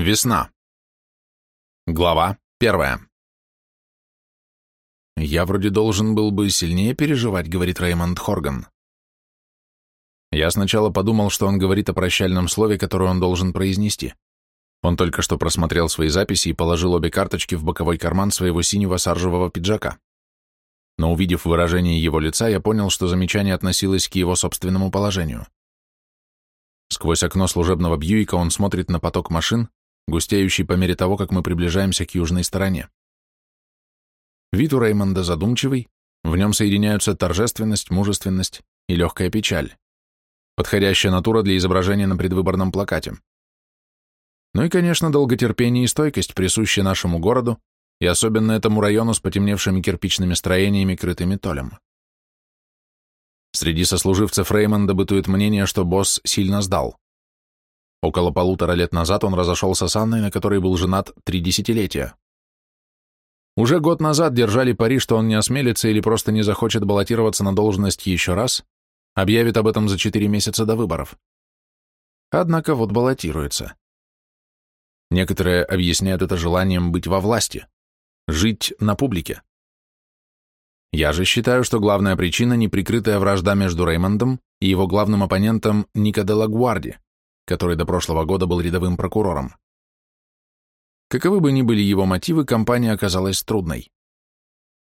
Весна. Глава первая. «Я вроде должен был бы сильнее переживать», — говорит Реймонд Хорган. Я сначала подумал, что он говорит о прощальном слове, которое он должен произнести. Он только что просмотрел свои записи и положил обе карточки в боковой карман своего синего саржевого пиджака. Но увидев выражение его лица, я понял, что замечание относилось к его собственному положению. Сквозь окно служебного Бьюика он смотрит на поток машин, густеющий по мере того, как мы приближаемся к южной стороне. Вид у Реймонда задумчивый, в нем соединяются торжественность, мужественность и легкая печаль. Подходящая натура для изображения на предвыборном плакате. Ну и, конечно, долготерпение и стойкость, присущие нашему городу, и особенно этому району с потемневшими кирпичными строениями, крытыми толем. Среди сослуживцев Реймонда бытует мнение, что босс сильно сдал. Около полутора лет назад он разошелся с Анной, на которой был женат три десятилетия. Уже год назад держали пари, что он не осмелится или просто не захочет баллотироваться на должность еще раз, объявит об этом за четыре месяца до выборов. Однако вот баллотируется. Некоторые объясняют это желанием быть во власти, жить на публике. Я же считаю, что главная причина – неприкрытая вражда между Реймондом и его главным оппонентом Нико де Лагуарди, который до прошлого года был рядовым прокурором. Каковы бы ни были его мотивы, компания оказалась трудной.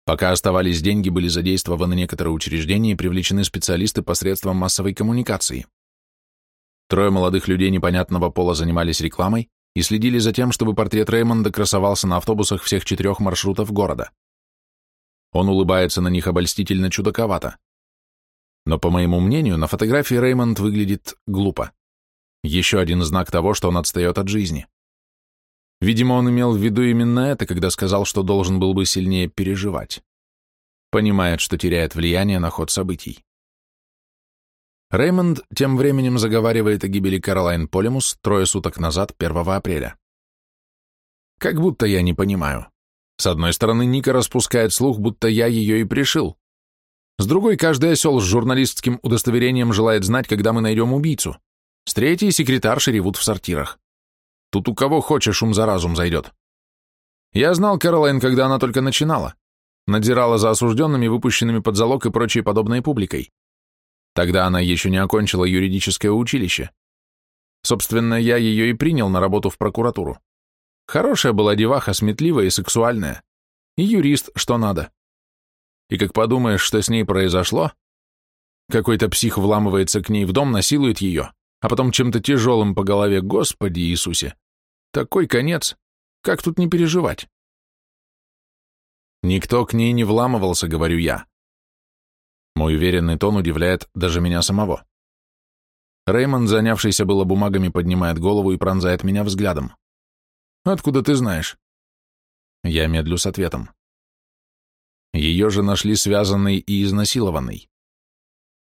Пока оставались деньги, были задействованы некоторые учреждения и привлечены специалисты посредством массовой коммуникации. Трое молодых людей непонятного пола занимались рекламой и следили за тем, чтобы портрет Реймонда красовался на автобусах всех четырех маршрутов города. Он улыбается на них обольстительно чудаковато. Но, по моему мнению, на фотографии Реймонд выглядит глупо. Еще один знак того, что он отстает от жизни. Видимо, он имел в виду именно это, когда сказал, что должен был бы сильнее переживать. Понимает, что теряет влияние на ход событий. Реймонд тем временем заговаривает о гибели Каролайн Полемус трое суток назад, 1 апреля. Как будто я не понимаю. С одной стороны, Ника распускает слух, будто я ее и пришил. С другой, каждый осел с журналистским удостоверением желает знать, когда мы найдем убийцу. С третьей секретарши ревут в сортирах. Тут у кого хочешь ум за разум зайдет. Я знал Кэролайн, когда она только начинала. Надзирала за осужденными, выпущенными под залог и прочей подобной публикой. Тогда она еще не окончила юридическое училище. Собственно, я ее и принял на работу в прокуратуру. Хорошая была деваха, сметливая и сексуальная. И юрист, что надо. И как подумаешь, что с ней произошло, какой-то псих вламывается к ней в дом, насилует ее, а потом чем-то тяжелым по голове, Господи Иисусе. Такой конец. Как тут не переживать? Никто к ней не вламывался, говорю я. Мой уверенный тон удивляет даже меня самого. Реймонд, занявшийся было бумагами, поднимает голову и пронзает меня взглядом. «Откуда ты знаешь?» Я медлю с ответом. Ее же нашли связанной и изнасилованной.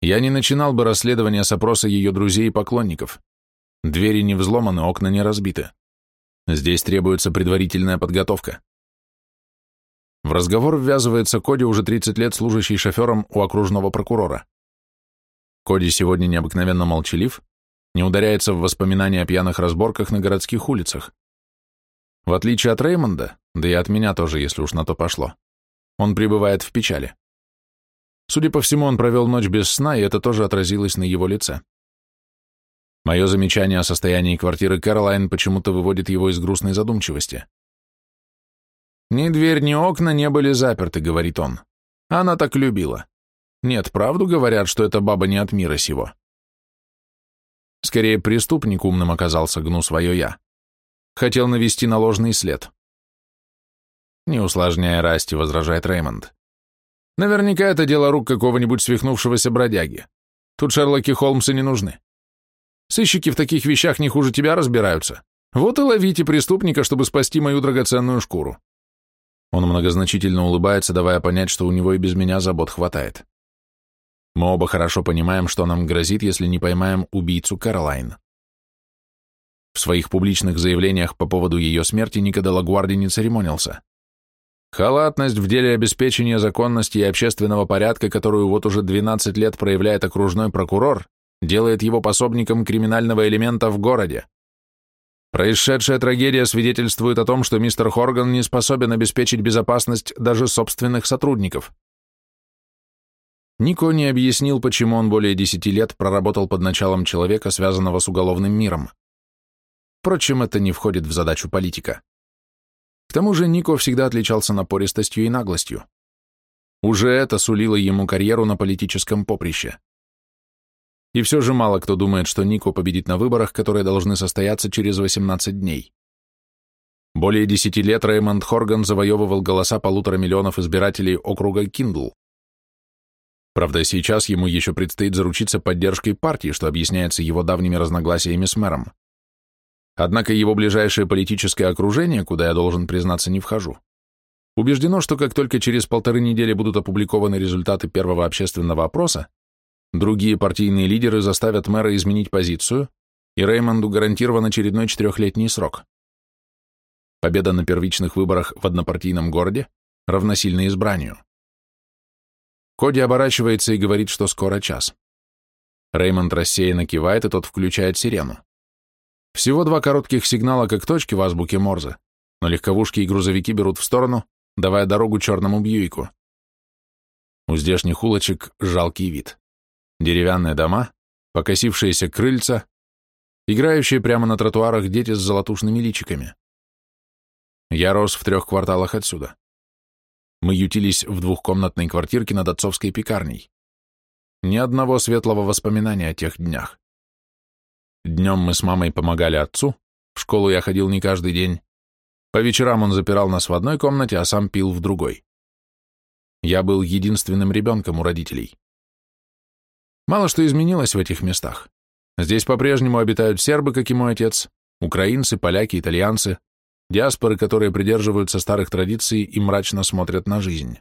Я не начинал бы расследование с опроса ее друзей и поклонников. Двери не взломаны, окна не разбиты. Здесь требуется предварительная подготовка. В разговор ввязывается Коди, уже 30 лет служащий шофером у окружного прокурора. Коди сегодня необыкновенно молчалив, не ударяется в воспоминания о пьяных разборках на городских улицах. В отличие от Реймонда, да и от меня тоже, если уж на то пошло, он пребывает в печали. Судя по всему, он провел ночь без сна, и это тоже отразилось на его лице. Мое замечание о состоянии квартиры Кэролайн почему-то выводит его из грустной задумчивости. «Ни дверь, ни окна не были заперты», — говорит он. «Она так любила. Нет, правду говорят, что эта баба не от мира сего». Скорее, преступник умным оказался, гну свое «я». Хотел навести на ложный след. «Не усложняя Расти», — возражает Реймонд. Наверняка это дело рук какого-нибудь свихнувшегося бродяги. Тут Шерлоки Холмсы не нужны. Сыщики в таких вещах не хуже тебя разбираются. Вот и ловите преступника, чтобы спасти мою драгоценную шкуру. Он многозначительно улыбается, давая понять, что у него и без меня забот хватает. Мы оба хорошо понимаем, что нам грозит, если не поймаем убийцу Каролайн. В своих публичных заявлениях по поводу ее смерти Никода Лагуарди не церемонился. Халатность в деле обеспечения законности и общественного порядка, которую вот уже 12 лет проявляет окружной прокурор, делает его пособником криминального элемента в городе. Происшедшая трагедия свидетельствует о том, что мистер Хорган не способен обеспечить безопасность даже собственных сотрудников. Нико не объяснил, почему он более десяти лет проработал под началом человека, связанного с уголовным миром. Впрочем, это не входит в задачу политика. К тому же Нико всегда отличался напористостью и наглостью. Уже это сулило ему карьеру на политическом поприще. И все же мало кто думает, что Нико победит на выборах, которые должны состояться через 18 дней. Более 10 лет Рэймонд Хорган завоевывал голоса полутора миллионов избирателей округа Киндл. Правда, сейчас ему еще предстоит заручиться поддержкой партии, что объясняется его давними разногласиями с мэром. Однако его ближайшее политическое окружение, куда я должен признаться не вхожу, убеждено, что как только через полторы недели будут опубликованы результаты первого общественного опроса, другие партийные лидеры заставят мэра изменить позицию, и Реймонду гарантирован очередной четырехлетний срок. Победа на первичных выборах в однопартийном городе равносильна избранию. Коди оборачивается и говорит, что скоро час. Реймонд рассеянно кивает, и тот включает сирену. Всего два коротких сигнала как точки в азбуке Морзе, но легковушки и грузовики берут в сторону, давая дорогу черному Бьюику. У здешних улочек жалкий вид. Деревянные дома, покосившиеся крыльца, играющие прямо на тротуарах дети с золотушными личиками. Я рос в трех кварталах отсюда. Мы ютились в двухкомнатной квартирке над отцовской пекарней. Ни одного светлого воспоминания о тех днях. Днем мы с мамой помогали отцу, в школу я ходил не каждый день. По вечерам он запирал нас в одной комнате, а сам пил в другой. Я был единственным ребенком у родителей. Мало что изменилось в этих местах. Здесь по-прежнему обитают сербы, как и мой отец, украинцы, поляки, итальянцы, диаспоры, которые придерживаются старых традиций и мрачно смотрят на жизнь.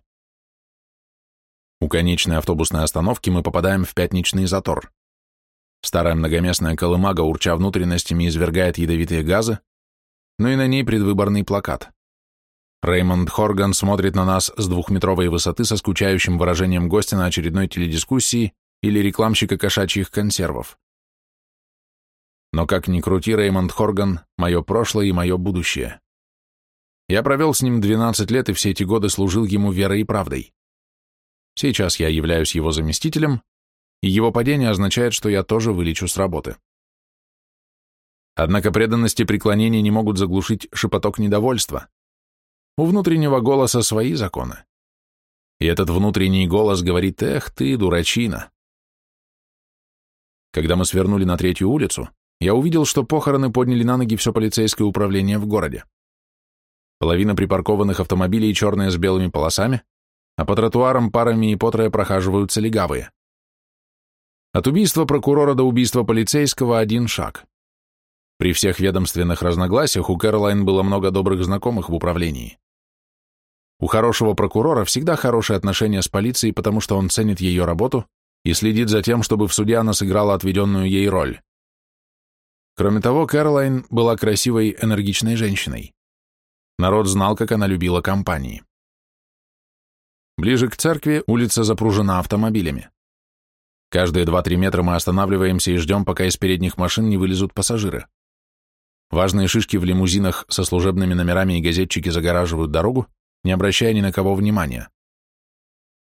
У конечной автобусной остановки мы попадаем в пятничный затор. Старая многоместная колымага, урча внутренностями, извергает ядовитые газы, но и на ней предвыборный плакат. Реймонд Хорган смотрит на нас с двухметровой высоты со скучающим выражением гостя на очередной теледискуссии или рекламщика кошачьих консервов. Но как ни крути, Реймонд Хорган — мое прошлое и мое будущее. Я провел с ним 12 лет и все эти годы служил ему верой и правдой. Сейчас я являюсь его заместителем, его падение означает, что я тоже вылечу с работы. Однако преданность и преклонение не могут заглушить шепоток недовольства. У внутреннего голоса свои законы. И этот внутренний голос говорит «Эх ты, дурачина!». Когда мы свернули на третью улицу, я увидел, что похороны подняли на ноги все полицейское управление в городе. Половина припаркованных автомобилей черные с белыми полосами, а по тротуарам парами и потрое прохаживаются легавые. От убийства прокурора до убийства полицейского один шаг. При всех ведомственных разногласиях у Кэролайн было много добрых знакомых в управлении. У хорошего прокурора всегда хорошие отношения с полицией, потому что он ценит ее работу и следит за тем, чтобы в суде она сыграла отведенную ей роль. Кроме того, Кэролайн была красивой, энергичной женщиной. Народ знал, как она любила компании. Ближе к церкви улица запружена автомобилями. Каждые 2-3 метра мы останавливаемся и ждем, пока из передних машин не вылезут пассажиры. Важные шишки в лимузинах со служебными номерами и газетчики загораживают дорогу, не обращая ни на кого внимания.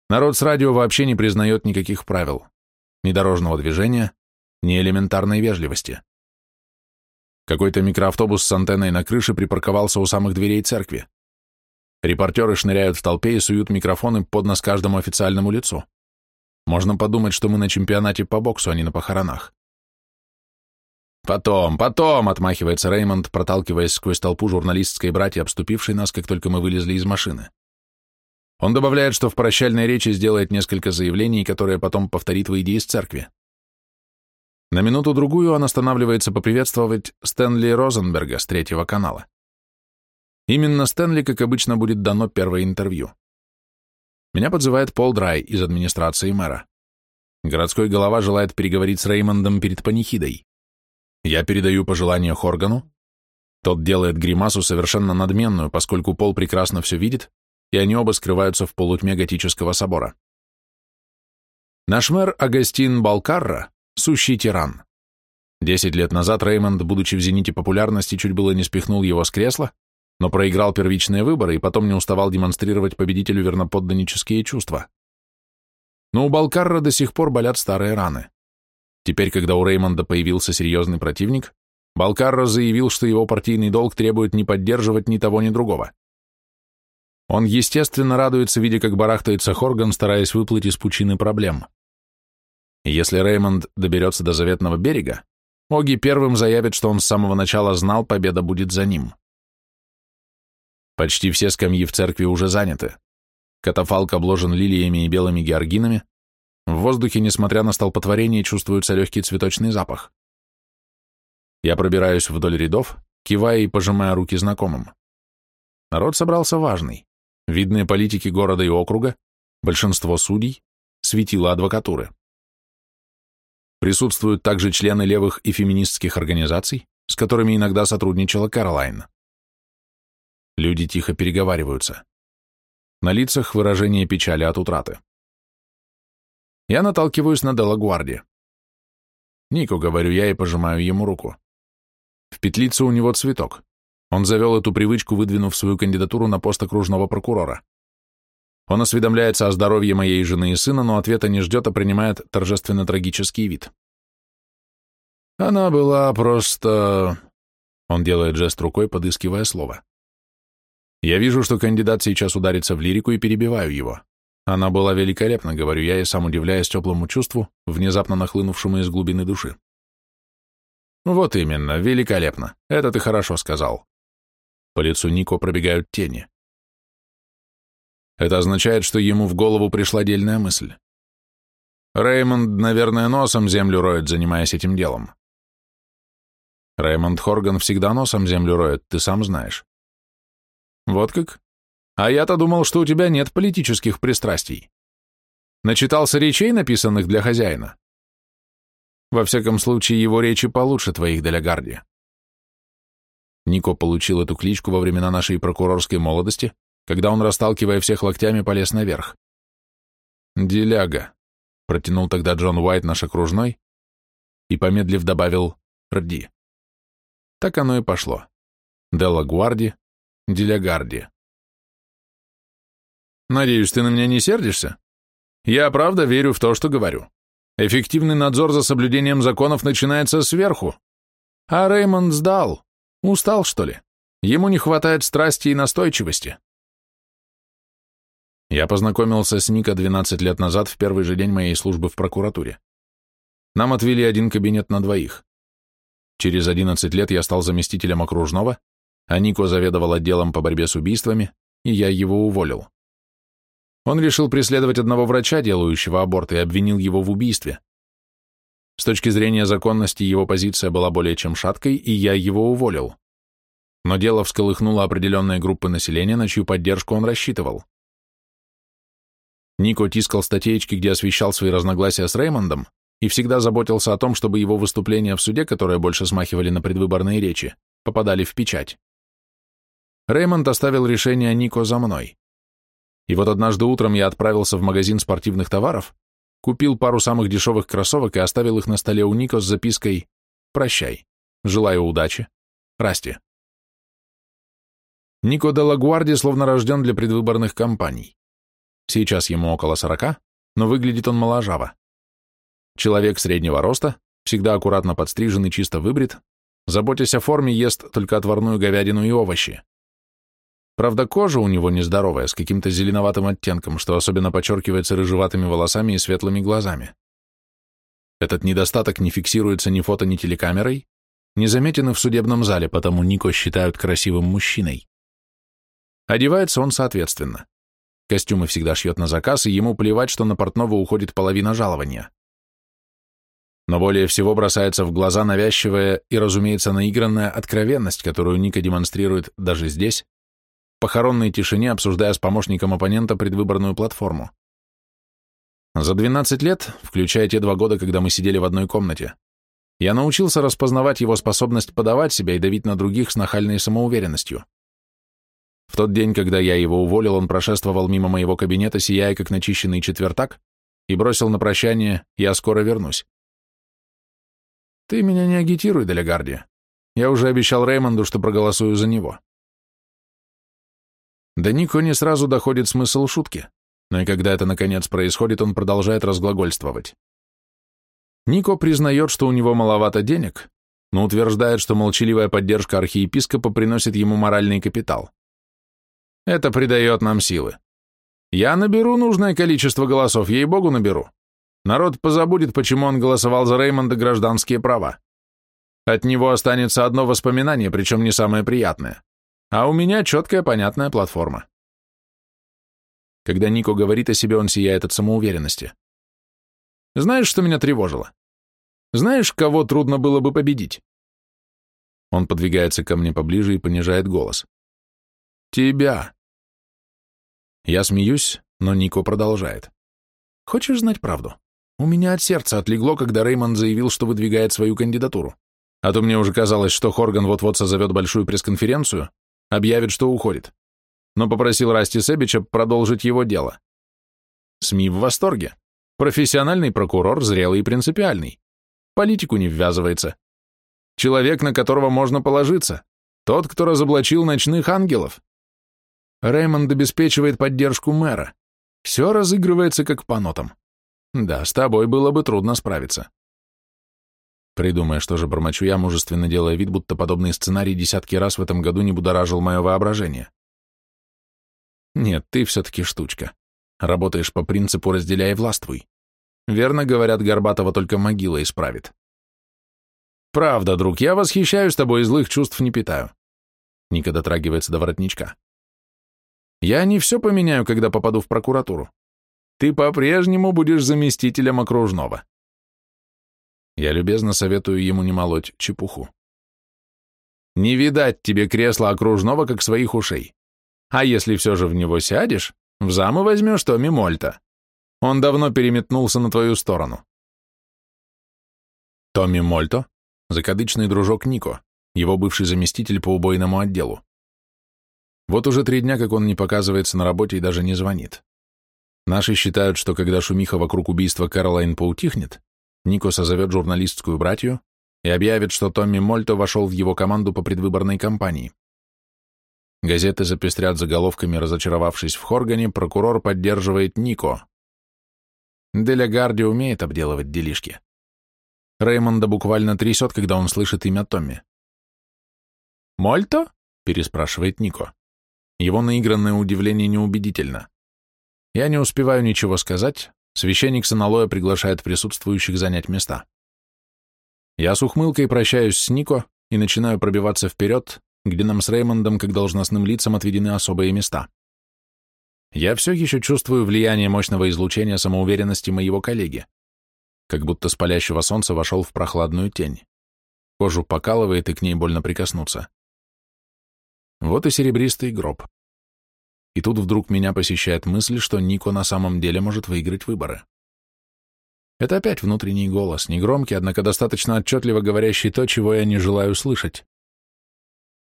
Народ с радио вообще не признает никаких правил, ни дорожного движения, ни элементарной вежливости. Какой-то микроавтобус с антенной на крыше припарковался у самых дверей церкви. Репортеры шныряют в толпе и суют микрофоны под нос каждому официальному лицу. Можно подумать, что мы на чемпионате по боксу, а не на похоронах. «Потом, потом!» — отмахивается Реймонд, проталкиваясь сквозь толпу журналистской братья, обступившей нас, как только мы вылезли из машины. Он добавляет, что в прощальной речи сделает несколько заявлений, которые потом повторит в идее из церкви. На минуту-другую он останавливается поприветствовать Стэнли Розенберга с третьего канала. Именно Стэнли, как обычно, будет дано первое интервью. Меня подзывает Пол Драй из администрации мэра. Городской голова желает переговорить с Реймондом перед панихидой. Я передаю пожелание Хоргану. Тот делает гримасу совершенно надменную, поскольку Пол прекрасно все видит, и они оба скрываются в полутьме готического собора. Наш мэр Агастин Балкарра — сущий тиран. Десять лет назад Реймонд, будучи в зените популярности, чуть было не спихнул его с кресла, но проиграл первичные выборы и потом не уставал демонстрировать победителю верноподданнические чувства. Но у Балкарра до сих пор болят старые раны. Теперь, когда у Реймонда появился серьезный противник, Балкарро заявил, что его партийный долг требует не поддерживать ни того, ни другого. Он, естественно, радуется, видя, как барахтается Хорган, стараясь выплыть из пучины проблем. Если Реймонд доберется до заветного берега, Оги первым заявит, что он с самого начала знал, победа будет за ним. Почти все скамьи в церкви уже заняты. Катафалк обложен лилиями и белыми георгинами. В воздухе, несмотря на столпотворение, чувствуется легкий цветочный запах. Я пробираюсь вдоль рядов, кивая и пожимая руки знакомым. Народ собрался важный. Видные политики города и округа, большинство судей, светила адвокатуры. Присутствуют также члены левых и феминистских организаций, с которыми иногда сотрудничала Каролайн. Люди тихо переговариваются. На лицах выражение печали от утраты. Я наталкиваюсь на Делагуарди. Нико, говорю я и пожимаю ему руку. В петлице у него цветок. Он завел эту привычку, выдвинув свою кандидатуру на пост окружного прокурора. Он осведомляется о здоровье моей жены и сына, но ответа не ждет, а принимает торжественно-трагический вид. Она была просто... Он делает жест рукой, подыскивая слово. Я вижу, что кандидат сейчас ударится в лирику и перебиваю его. Она была великолепна, говорю я, и сам удивляясь теплому чувству, внезапно нахлынувшему из глубины души. Вот именно, великолепно. Это ты хорошо сказал. По лицу Нико пробегают тени. Это означает, что ему в голову пришла дельная мысль. Реймонд, наверное, носом землю роет, занимаясь этим делом. Реймонд Хорган всегда носом землю роет, ты сам знаешь. Вот как? А я-то думал, что у тебя нет политических пристрастий. Начитался речей, написанных для хозяина? Во всяком случае, его речи получше твоих, Делягарди. Нико получил эту кличку во времена нашей прокурорской молодости, когда он, расталкивая всех локтями, полез наверх. «Деляга», — протянул тогда Джон Уайт наш окружной, и, помедлив, добавил «Рди». Так оно и пошло. Делла Гуарди, Делягарди. «Надеюсь, ты на меня не сердишься? Я правда верю в то, что говорю. Эффективный надзор за соблюдением законов начинается сверху. А Реймонд сдал. Устал, что ли? Ему не хватает страсти и настойчивости. Я познакомился с Ника 12 лет назад в первый же день моей службы в прокуратуре. Нам отвели один кабинет на двоих. Через 11 лет я стал заместителем окружного, а Нико заведовал отделом по борьбе с убийствами, и я его уволил. Он решил преследовать одного врача, делающего аборт, и обвинил его в убийстве. С точки зрения законности его позиция была более чем шаткой, и я его уволил. Но дело всколыхнуло определенные группы населения, на чью поддержку он рассчитывал. Нико тискал статейки, где освещал свои разногласия с Реймондом, и всегда заботился о том, чтобы его выступления в суде, которые больше смахивали на предвыборные речи, попадали в печать. Реймонд оставил решение Нико за мной. И вот однажды утром я отправился в магазин спортивных товаров, купил пару самых дешевых кроссовок и оставил их на столе у Нико с запиской «Прощай, желаю удачи, Расти». Нико де Лагуарди словно рожден для предвыборных кампаний. Сейчас ему около сорока, но выглядит он моложаво. Человек среднего роста, всегда аккуратно подстрижен и чисто выбрит, заботясь о форме, ест только отварную говядину и овощи. Правда, кожа у него нездоровая, с каким-то зеленоватым оттенком, что особенно подчеркивается рыжеватыми волосами и светлыми глазами. Этот недостаток не фиксируется ни фото, ни телекамерой, не заметен и в судебном зале, потому Нико считают красивым мужчиной. Одевается он соответственно. Костюмы всегда шьет на заказ, и ему плевать, что на портного уходит половина жалования. Но более всего бросается в глаза навязчивая и, разумеется, наигранная откровенность, которую Ника демонстрирует даже здесь, похоронной тишине, обсуждая с помощником оппонента предвыборную платформу. За 12 лет, включая те два года, когда мы сидели в одной комнате, я научился распознавать его способность подавать себя и давить на других с нахальной самоуверенностью. В тот день, когда я его уволил, он прошествовал мимо моего кабинета, сияя как начищенный четвертак, и бросил на прощание «Я скоро вернусь». Ты меня не агитируй, Делегарди. Я уже обещал Реймонду, что проголосую за него. До Нико не сразу доходит смысл шутки, но и когда это наконец происходит, он продолжает разглагольствовать. Нико признает, что у него маловато денег, но утверждает, что молчаливая поддержка архиепископа приносит ему моральный капитал. Это придает нам силы. Я наберу нужное количество голосов, ей-богу наберу. Народ позабудет, почему он голосовал за Реймонда гражданские права. От него останется одно воспоминание, причем не самое приятное. А у меня четкая, понятная платформа. Когда Нико говорит о себе, он сияет от самоуверенности. Знаешь, что меня тревожило? Знаешь, кого трудно было бы победить? Он подвигается ко мне поближе и понижает голос. Тебя. Я смеюсь, но Нико продолжает. Хочешь знать правду? У меня от сердца отлегло, когда Реймонд заявил, что выдвигает свою кандидатуру. А то мне уже казалось, что Хорган вот-вот созовет большую пресс-конференцию, объявит, что уходит. Но попросил Расти Себича продолжить его дело. СМИ в восторге. Профессиональный прокурор, зрелый и принципиальный политику не ввязывается. Человек, на которого можно положиться. Тот, кто разоблачил ночных ангелов. Реймонд обеспечивает поддержку мэра. Все разыгрывается как по нотам. Да, с тобой было бы трудно справиться. Придумая, что же бормочу я, мужественно делая вид, будто подобный сценарий десятки раз в этом году не будоражил мое воображение. Нет, ты все-таки штучка. Работаешь по принципу «разделяй и властвуй». Верно говорят, Горбатова только могила исправит. Правда, друг, я восхищаюсь тобой и злых чувств не питаю. Ника дотрагивается до воротничка. Я не все поменяю, когда попаду в прокуратуру. Ты по-прежнему будешь заместителем окружного. Я любезно советую ему не молоть чепуху. Не видать тебе кресла окружного, как своих ушей. А если все же в него сядешь, в замы возьмешь Томми Мольта. Он давно переметнулся на твою сторону. Томми Мольто, закадычный дружок Нико, его бывший заместитель по убойному отделу. Вот уже три дня, как он не показывается на работе и даже не звонит. Наши считают, что когда шумиха вокруг убийства Кэролайн поутихнет, Нико созовет журналистскую братью и объявит, что Томми Мольто вошел в его команду по предвыборной кампании. Газеты запестрят заголовками, разочаровавшись в Хоргане, прокурор поддерживает Нико. Деля Гарди умеет обделывать делишки. Реймонда буквально трясет, когда он слышит имя Томми. «Мольто?» — переспрашивает Нико. Его наигранное удивление неубедительно. Я не успеваю ничего сказать, священник Саналоя приглашает присутствующих занять места. Я с ухмылкой прощаюсь с Нико и начинаю пробиваться вперед, где нам с Реймондом как должностным лицам отведены особые места. Я все еще чувствую влияние мощного излучения самоуверенности моего коллеги, как будто с палящего солнца вошел в прохладную тень. Кожу покалывает, и к ней больно прикоснуться. Вот и серебристый гроб. И тут вдруг меня посещает мысль, что Нико на самом деле может выиграть выборы. Это опять внутренний голос, негромкий, однако достаточно отчетливо говорящий то, чего я не желаю слышать.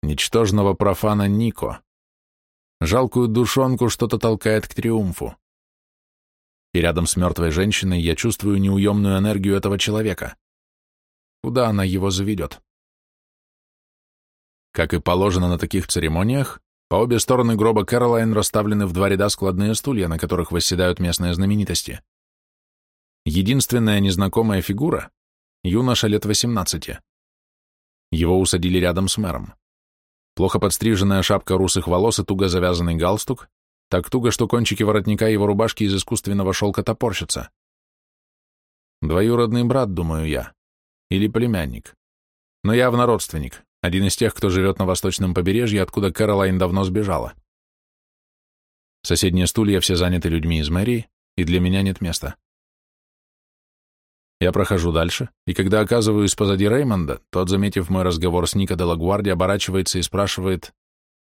Ничтожного профана Нико, Жалкую душонку что-то толкает к триумфу. И рядом с мертвой женщиной я чувствую неуемную энергию этого человека. Куда она его заведет? Как и положено на таких церемониях, по обе стороны гроба Кэролайн расставлены в два ряда складные стулья, на которых восседают местные знаменитости. Единственная незнакомая фигура — юноша лет 18. Его усадили рядом с мэром. Плохо подстриженная шапка русых волос и туго завязанный галстук, так туго, что кончики воротника его рубашки из искусственного шелка топорщатся. Двоюродный брат, думаю я, или племянник. Но явно родственник, один из тех, кто живет на восточном побережье, откуда Кэролайн давно сбежала. Соседние стулья все заняты людьми из мэрии, и для меня нет места. Я прохожу дальше, и когда оказываюсь позади Реймонда, тот, заметив мой разговор с Ника де Лагуарди, оборачивается и спрашивает,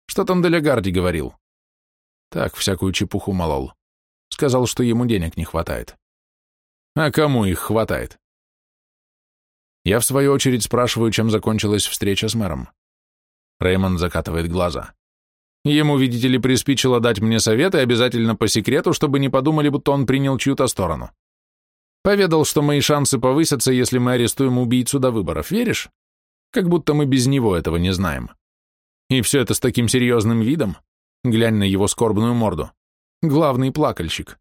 что там Делегарди говорил? Так, всякую чепуху молол. Сказал, что ему денег не хватает. А кому их хватает? Я, в свою очередь, спрашиваю, чем закончилась встреча с мэром. Реймонд закатывает глаза. Ему, видите ли, приспичило дать мне советы обязательно по секрету, чтобы не подумали, будто он принял чью-то сторону. Поведал, что мои шансы повысятся, если мы арестуем убийцу до выборов, веришь? Как будто мы без него этого не знаем. И все это с таким серьезным видом. Глянь на его скорбную морду. Главный плакальщик.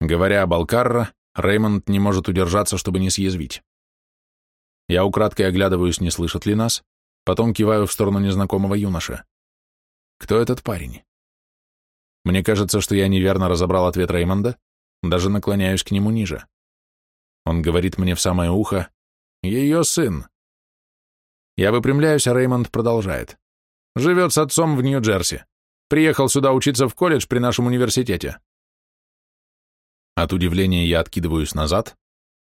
Говоря об Алкарра, Реймонд не может удержаться, чтобы не съязвить. Я украдкой оглядываюсь, не слышат ли нас, потом киваю в сторону незнакомого юноши. Кто этот парень? Мне кажется, что я неверно разобрал ответ Реймонда, даже наклоняюсь к нему ниже. Он говорит мне в самое ухо «Ее сын». Я выпрямляюсь, а Реймонд продолжает. «Живет с отцом в Нью-Джерси. Приехал сюда учиться в колледж при нашем университете». От удивления я откидываюсь назад,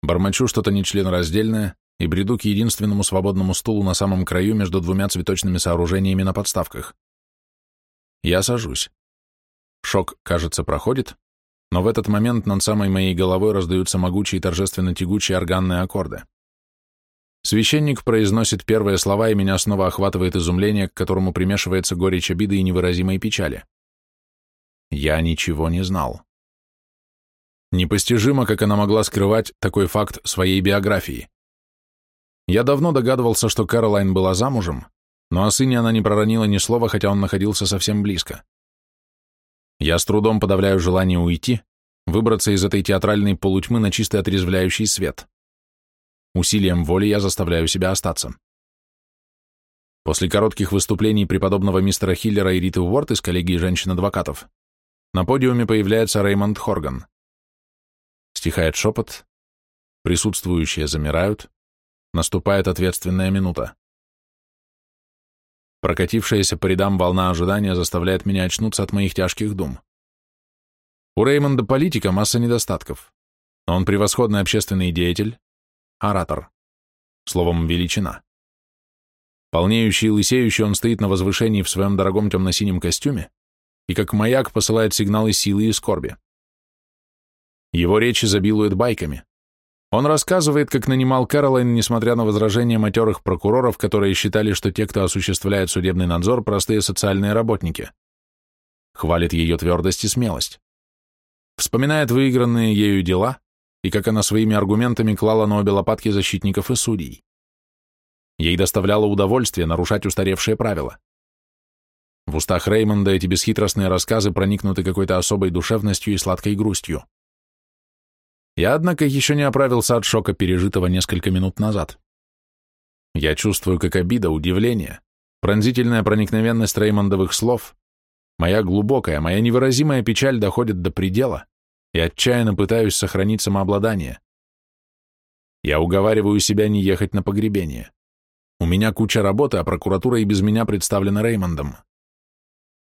бормочу что-то нечленораздельное и бреду к единственному свободному стулу на самом краю между двумя цветочными сооружениями на подставках. Я сажусь. Шок, кажется, проходит, но в этот момент над самой моей головой раздаются могучие торжественно-тягучие органные аккорды. Священник произносит первые слова, и меня снова охватывает изумление, к которому примешивается горечь обиды и невыразимой печали. Я ничего не знал. Непостижимо, как она могла скрывать такой факт своей биографии. Я давно догадывался, что Кэролайн была замужем, но о сыне она не проронила ни слова, хотя он находился совсем близко. Я с трудом подавляю желание уйти, выбраться из этой театральной полутьмы на чистый отрезвляющий свет. Усилием воли я заставляю себя остаться. После коротких выступлений преподобного мистера Хиллера и Риты Уорд из коллегии женщин-адвокатов на подиуме появляется Реймонд Хорган. Стихает шепот, присутствующие замирают, наступает ответственная минута. Прокатившаяся по рядам волна ожидания заставляет меня очнуться от моих тяжких дум. У Реймонда политика масса недостатков, но он превосходный общественный деятель, оратор, словом, величина. Полнеющий и лысеющий он стоит на возвышении в своем дорогом темно-синем костюме и как маяк посылает сигналы силы и скорби. Его речи забилуют байками, он рассказывает, как нанимал Кэролайн, несмотря на возражения матерых прокуроров, которые считали, что те, кто осуществляет судебный надзор, простые социальные работники. Хвалит ее твердость и смелость. Вспоминает выигранные ею дела и как она своими аргументами клала на обе лопатки защитников и судей. Ей доставляло удовольствие нарушать устаревшие правила. В устах Реймонда эти бесхитростные рассказы проникнуты какой-то особой душевностью и сладкой грустью. Я, однако, еще не оправился от шока, пережитого несколько минут назад. Я чувствую, как обида, удивление, пронзительная проникновенность Реймондовых слов, моя глубокая, моя невыразимая печаль доходит до предела, и отчаянно пытаюсь сохранить самообладание. Я уговариваю себя не ехать на погребение. У меня куча работы, а прокуратура и без меня представлена Реймондом.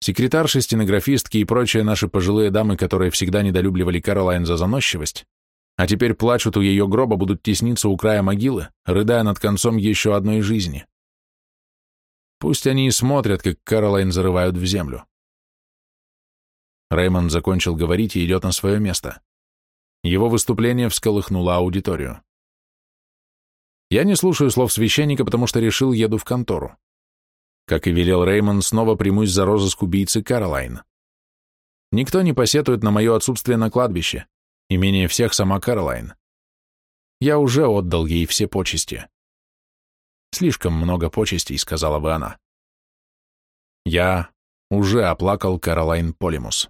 Секретарши, стенографистки и прочие наши пожилые дамы, которые всегда недолюбливали Каролайн за заносчивость, а теперь плачут у ее гроба, будут тесниться у края могилы, рыдая над концом еще одной жизни. Пусть они и смотрят, как Каролайн зарывают в землю. Рэймонд закончил говорить и идет на свое место. Его выступление всколыхнуло аудиторию. Я не слушаю слов священника, потому что решил, еду в контору. Как и велел Реймонд, снова примусь за розыск убийцы Каролайн. Никто не посетует на мое отсутствие на кладбище и менее всех сама Каролайн. Я уже отдал ей все почести. Слишком много почестей, сказала бы она. Я уже оплакал Каролайн Полимус.